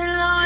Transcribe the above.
and long